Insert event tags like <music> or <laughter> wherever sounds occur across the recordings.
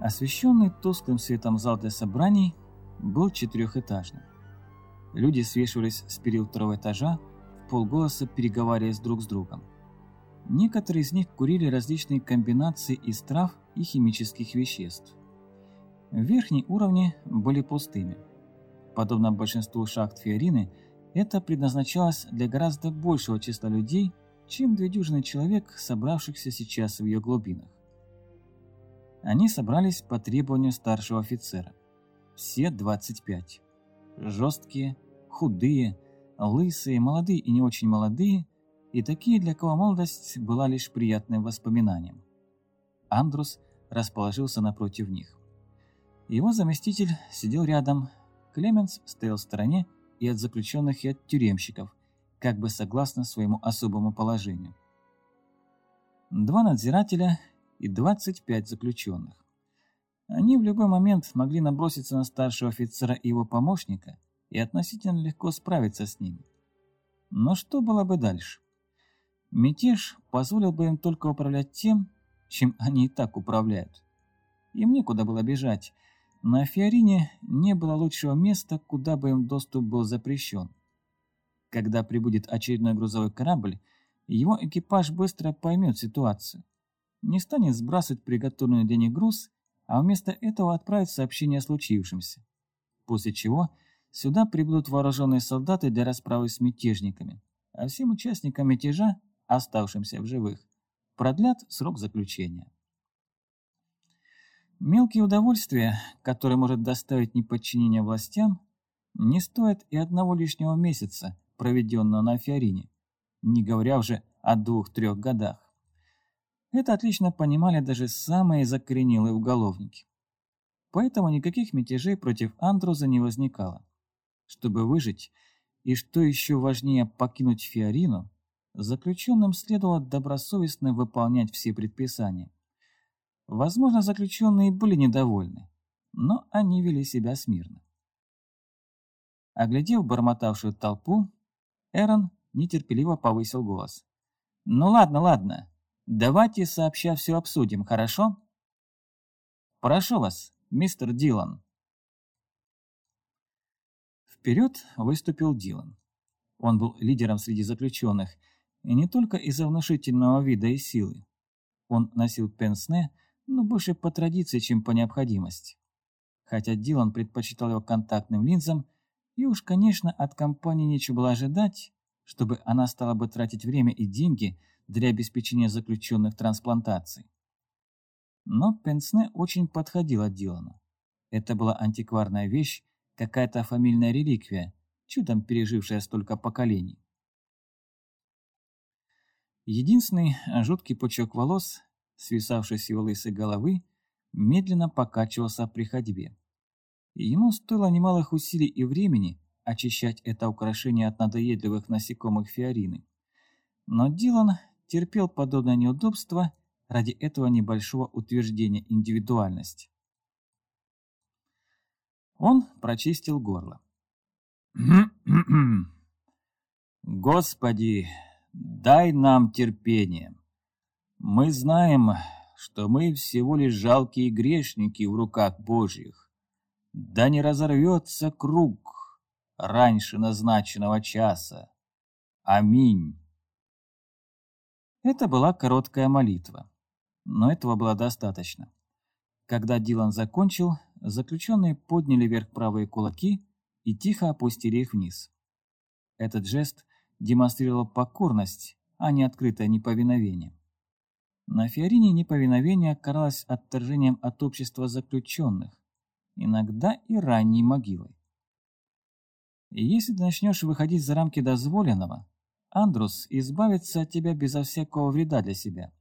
Освещенный тусклым светом зал для собраний был четырехэтажным. Люди свешивались с перил второго этажа, в полголоса переговариваясь друг с другом. Некоторые из них курили различные комбинации из трав и химических веществ. Верхние уровни были пустыми. Подобно большинству шахт Фиорины, это предназначалось для гораздо большего числа людей, чем две дюжины человек, собравшихся сейчас в ее глубинах. Они собрались по требованию старшего офицера. Все 25. Жесткие, худые, лысые, молодые и не очень молодые, и такие, для кого молодость была лишь приятным воспоминанием. Андрус расположился напротив них. Его заместитель сидел рядом, Клеменс стоял в стороне и от заключенных, и от тюремщиков, как бы согласно своему особому положению. Два надзирателя и 25 заключенных. Они в любой момент могли наброситься на старшего офицера и его помощника и относительно легко справиться с ними. Но что было бы дальше? Мятеж позволил бы им только управлять тем, чем они и так управляют. Им некуда было бежать. На Фиорине не было лучшего места, куда бы им доступ был запрещен. Когда прибудет очередной грузовой корабль, его экипаж быстро поймет ситуацию. Не станет сбрасывать приготовленный них груз, а вместо этого отправит сообщение о случившемся. После чего сюда прибудут вооруженные солдаты для расправы с мятежниками, а всем участникам мятежа, оставшимся в живых, продлят срок заключения. Мелкие удовольствия, которые может доставить неподчинение властям, не стоят и одного лишнего месяца, проведенного на Фиорине, не говоря уже о двух-трех годах. Это отлично понимали даже самые закоренелые уголовники. Поэтому никаких мятежей против Андруза не возникало. Чтобы выжить, и что еще важнее покинуть Фиорину, заключенным следовало добросовестно выполнять все предписания. Возможно, заключенные были недовольны, но они вели себя смирно. Оглядев бормотавшую толпу, Эрон нетерпеливо повысил голос. «Ну ладно, ладно. Давайте сообща все обсудим, хорошо?» «Прошу вас, мистер Дилан». Вперед выступил Дилан. Он был лидером среди заключенных, и не только из-за внушительного вида и силы. Он носил пенсне, но больше по традиции, чем по необходимости. Хотя Дилан предпочитал его контактным линзам, и уж, конечно, от компании нечего было ожидать, чтобы она стала бы тратить время и деньги для обеспечения заключенных трансплантаций. Но Пенсне очень подходила Дилану. Это была антикварная вещь, какая-то фамильная реликвия, чудом пережившая столько поколений. Единственный жуткий пучок волос, свисавший с его лысой головы, медленно покачивался при ходьбе. Ему стоило немалых усилий и времени очищать это украшение от надоедливых насекомых фиорины. Но Дилан терпел подобное неудобство ради этого небольшого утверждения индивидуальности. Он прочистил горло. <clears throat> «Господи, дай нам терпение. Мы знаем, что мы всего лишь жалкие грешники в руках Божьих. Да не разорвется круг, раньше назначенного часа. Аминь. Это была короткая молитва, но этого было достаточно. Когда Дилан закончил, заключенные подняли вверх правые кулаки и тихо опустили их вниз. Этот жест демонстрировал покорность, а не открытое неповиновение. На Фиорине неповиновение каралось отторжением от общества заключенных, иногда и ранней могилой. Если ты начнешь выходить за рамки дозволенного, Андрус избавится от тебя безо всякого вреда для себя.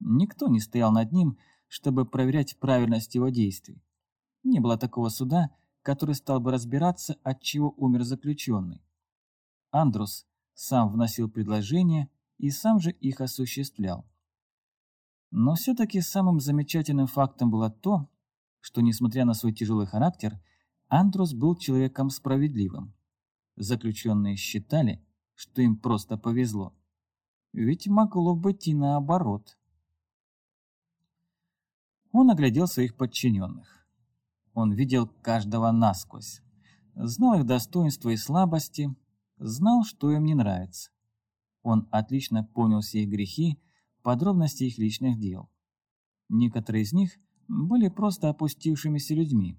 Никто не стоял над ним, чтобы проверять правильность его действий. Не было такого суда, который стал бы разбираться, от чего умер заключенный. Андрус сам вносил предложения и сам же их осуществлял. Но все-таки самым замечательным фактом было то, что, несмотря на свой тяжелый характер, Андрус был человеком справедливым. Заключенные считали, что им просто повезло. Ведь могло быть и наоборот. Он оглядел своих подчиненных. Он видел каждого насквозь, знал их достоинства и слабости, знал, что им не нравится. Он отлично понял все их грехи, подробности их личных дел. Некоторые из них были просто опустившимися людьми,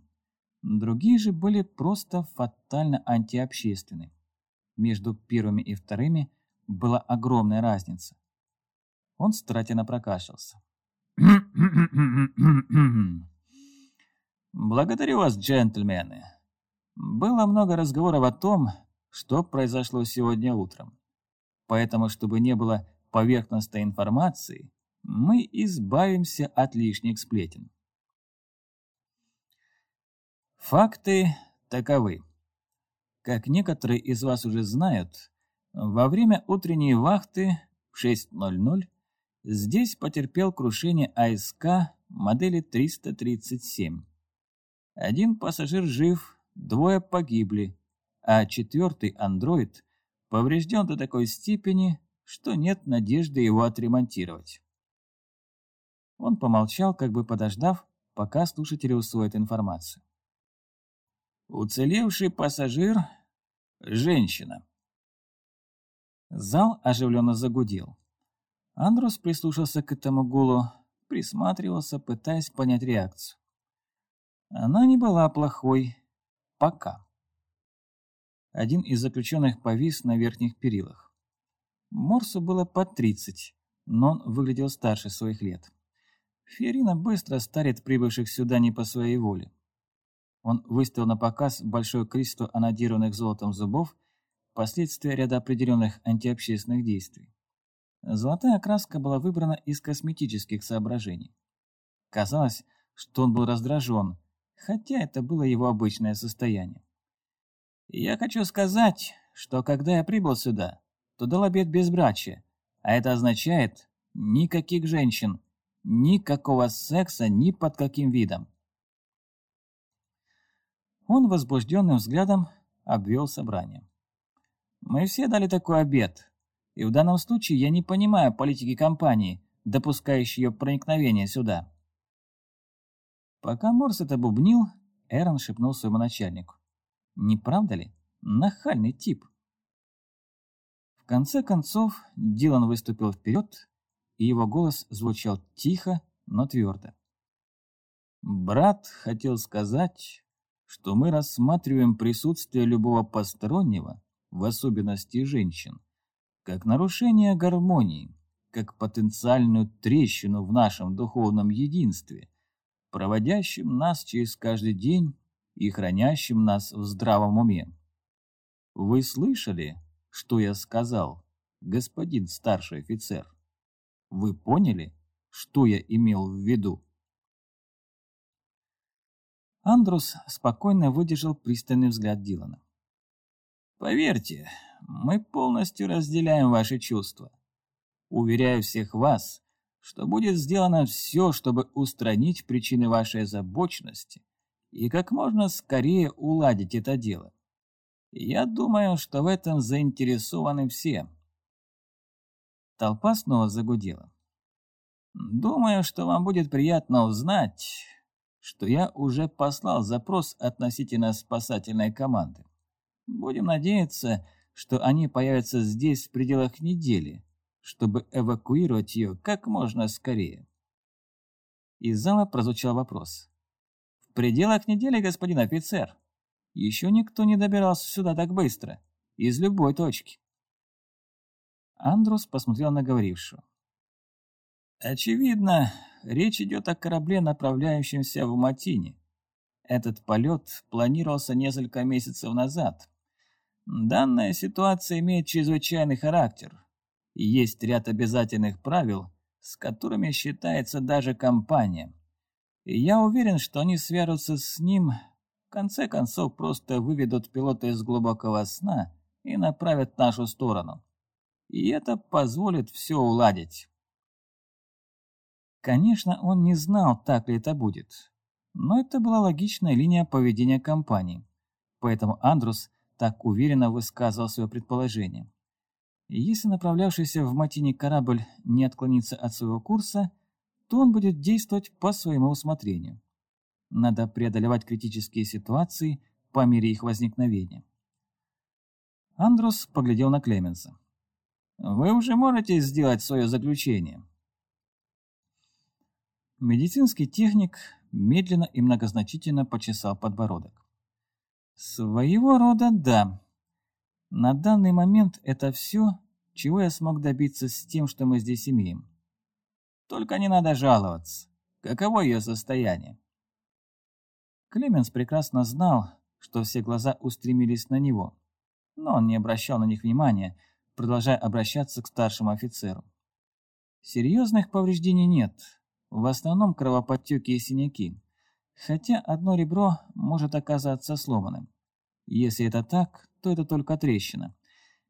другие же были просто фатально антиобщественны. Между первыми и вторыми была огромная разница. Он старательно прокашлялся. <clears throat> «Благодарю вас, джентльмены. Было много разговоров о том, что произошло сегодня утром. Поэтому, чтобы не было поверхностной информации, мы избавимся от лишних сплетен. Факты таковы. Как некоторые из вас уже знают, во время утренней вахты в 6.00 здесь потерпел крушение АСК модели 337. Один пассажир жив, двое погибли, а четвертый андроид поврежден до такой степени, что нет надежды его отремонтировать. Он помолчал, как бы подождав, пока слушатели усвоят информацию. Уцелевший пассажир – женщина. Зал оживленно загудел. Андрус прислушался к этому гулу, присматривался, пытаясь понять реакцию. Она не была плохой. Пока. Один из заключенных повис на верхних перилах. Морсу было под 30, но он выглядел старше своих лет. Ферина быстро старит прибывших сюда не по своей воле. Он выставил на показ большое количество анодированных золотом зубов, последствия ряда определенных антиобщественных действий. Золотая окраска была выбрана из косметических соображений. Казалось, что он был раздражен, хотя это было его обычное состояние. «Я хочу сказать, что когда я прибыл сюда, то дал обет безбрачия, а это означает никаких женщин, никакого секса ни под каким видом. Он возбужденным взглядом обвел собрание. Мы все дали такой обет, и в данном случае я не понимаю политики компании, допускающей ее проникновение сюда. Пока Морс это бубнил, Эрон шепнул своему начальнику. Не правда ли? Нахальный тип конце концов, Дилан выступил вперед, и его голос звучал тихо, но твердо. «Брат хотел сказать, что мы рассматриваем присутствие любого постороннего, в особенности женщин, как нарушение гармонии, как потенциальную трещину в нашем духовном единстве, проводящем нас через каждый день и хранящим нас в здравом уме. Вы слышали, что я сказал, господин старший офицер? Вы поняли, что я имел в виду?» Андрус спокойно выдержал пристальный взгляд Дилана. «Поверьте, мы полностью разделяем ваши чувства. Уверяю всех вас, что будет сделано все, чтобы устранить причины вашей озабоченности и как можно скорее уладить это дело. Я думаю, что в этом заинтересованы все. Толпа снова загудела. Думаю, что вам будет приятно узнать, что я уже послал запрос относительно спасательной команды. Будем надеяться, что они появятся здесь в пределах недели, чтобы эвакуировать ее как можно скорее. Из зала прозвучал вопрос. «В пределах недели, господин офицер?» Еще никто не добирался сюда так быстро, из любой точки. Андрус посмотрел на говорившего. Очевидно, речь идет о корабле, направляющемся в Матине. Этот полет планировался несколько месяцев назад. Данная ситуация имеет чрезвычайный характер. И есть ряд обязательных правил, с которыми считается даже компания. И я уверен, что они свяжутся с ним в конце концов, просто выведут пилота из глубокого сна и направят в нашу сторону. И это позволит все уладить. Конечно, он не знал, так ли это будет. Но это была логичная линия поведения компании. Поэтому Андрус так уверенно высказывал свое предположение. Если направлявшийся в Матине корабль не отклонится от своего курса, то он будет действовать по своему усмотрению. Надо преодолевать критические ситуации по мере их возникновения. Андрус поглядел на Клеменса. «Вы уже можете сделать свое заключение?» Медицинский техник медленно и многозначительно почесал подбородок. «Своего рода да. На данный момент это все, чего я смог добиться с тем, что мы здесь имеем. Только не надо жаловаться. Каково ее состояние?» Клеменс прекрасно знал, что все глаза устремились на него, но он не обращал на них внимания, продолжая обращаться к старшему офицеру. Серьезных повреждений нет, в основном кровоподтеки и синяки, хотя одно ребро может оказаться сломанным. Если это так, то это только трещина.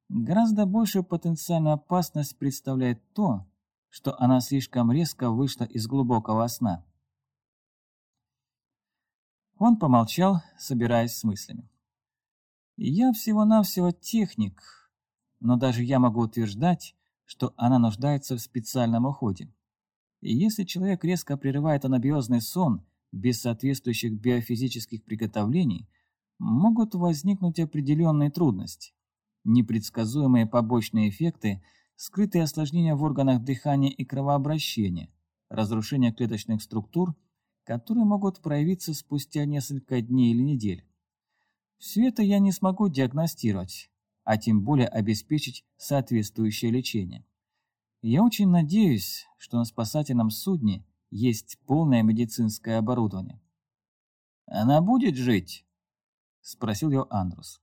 Гораздо большую потенциальную опасность представляет то, что она слишком резко вышла из глубокого сна. Он помолчал, собираясь с мыслями. «Я всего-навсего техник, но даже я могу утверждать, что она нуждается в специальном уходе. И если человек резко прерывает анабиозный сон без соответствующих биофизических приготовлений, могут возникнуть определенные трудности, непредсказуемые побочные эффекты, скрытые осложнения в органах дыхания и кровообращения, разрушение клеточных структур, которые могут проявиться спустя несколько дней или недель. Все это я не смогу диагностировать, а тем более обеспечить соответствующее лечение. Я очень надеюсь, что на спасательном судне есть полное медицинское оборудование. «Она будет жить?» – спросил его Андрус.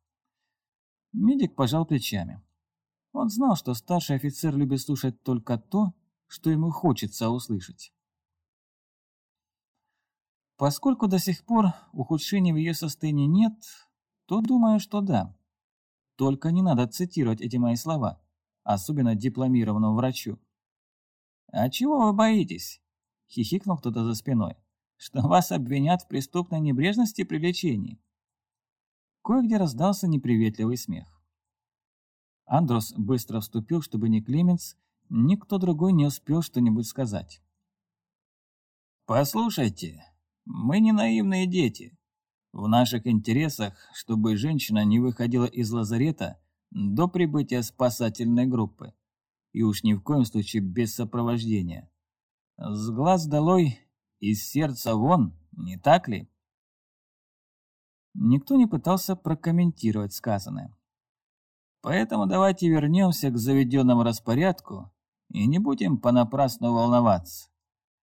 Медик пожал плечами. Он знал, что старший офицер любит слушать только то, что ему хочется услышать. Поскольку до сих пор ухудшений в ее состоянии нет, то думаю, что да. Только не надо цитировать эти мои слова особенно дипломированному врачу. «А чего вы боитесь?» — хихикнул кто-то за спиной. «Что вас обвинят в преступной небрежности при лечении?» Кое-где раздался неприветливый смех. Андрос быстро вступил, чтобы ни Клеменс, ни кто другой не успел что-нибудь сказать. «Послушайте, мы не наивные дети. В наших интересах, чтобы женщина не выходила из лазарета до прибытия спасательной группы. И уж ни в коем случае без сопровождения. С глаз долой, из сердца вон, не так ли? Никто не пытался прокомментировать сказанное. Поэтому давайте вернемся к заведенному распорядку и не будем понапрасну волноваться.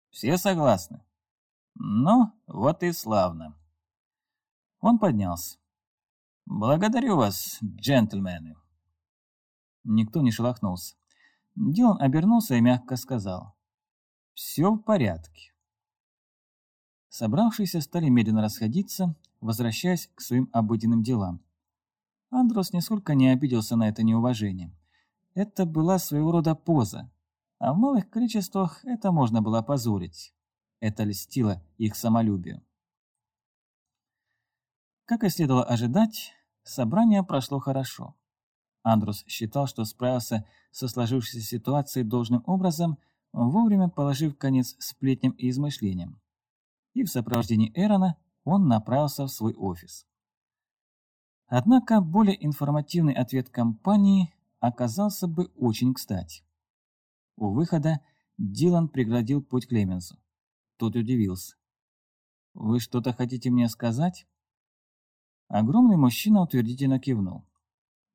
Все согласны? Ну, вот и славно. Он поднялся. «Благодарю вас, джентльмены». Никто не шелохнулся. Дилан обернулся и мягко сказал. «Все в порядке». Собравшиеся стали медленно расходиться, возвращаясь к своим обыденным делам. Андрос нисколько не обиделся на это неуважение. Это была своего рода поза, а в малых количествах это можно было позорить. Это льстило их самолюбию. Как и следовало ожидать, собрание прошло хорошо. Андрус считал, что справился со сложившейся ситуацией должным образом, вовремя положив конец сплетням и измышлениям. И в сопровождении Эрона он направился в свой офис. Однако более информативный ответ компании оказался бы очень кстати. У выхода Дилан преградил путь Клеменсу. Тот удивился. «Вы что-то хотите мне сказать?» Огромный мужчина утвердительно кивнул.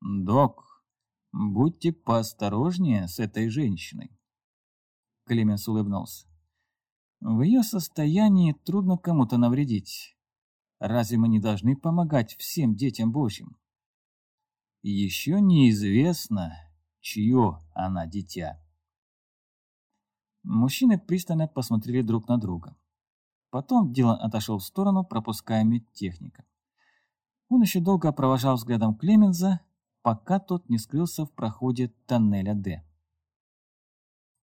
«Док, будьте поосторожнее с этой женщиной». Клеменс улыбнулся. «В ее состоянии трудно кому-то навредить. Разве мы не должны помогать всем детям Божьим?» «Еще неизвестно, чье она дитя». Мужчины пристально посмотрели друг на друга. Потом Дилан отошел в сторону, пропуская медтехника. Он еще долго провожал взглядом Клеменза, пока тот не скрылся в проходе тоннеля «Д».